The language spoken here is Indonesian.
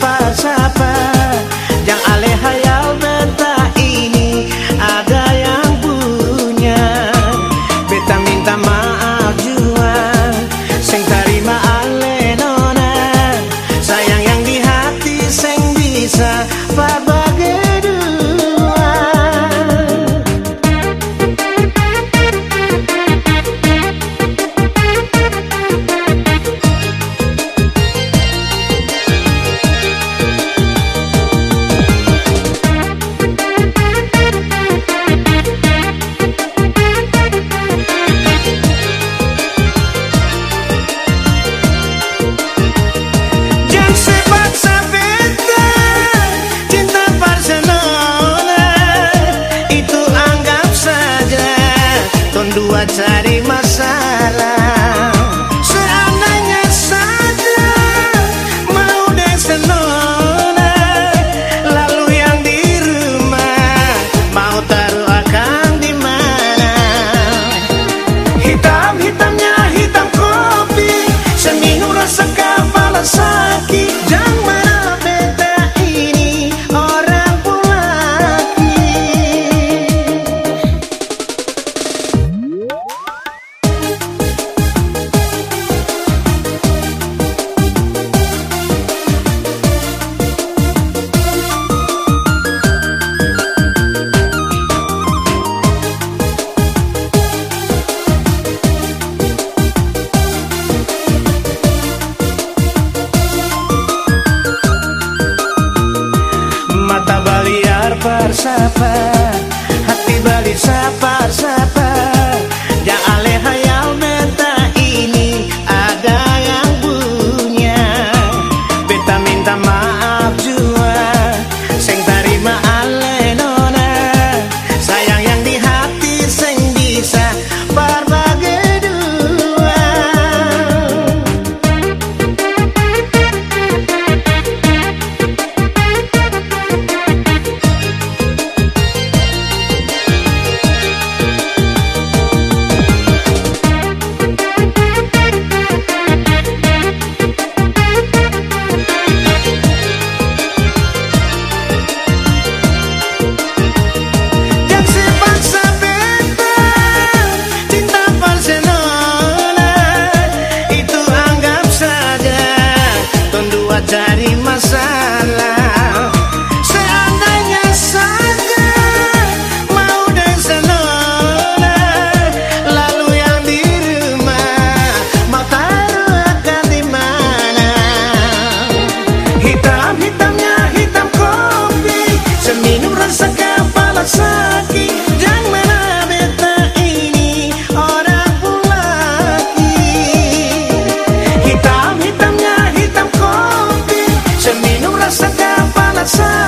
pasa? dua cari sabar masalah Seandainya saja Mau dan senona Lalu yang di rumah Mau taruh akan di mana? Hitam-hitamnya hitam kopi Seminum rasa kepala sakit outside.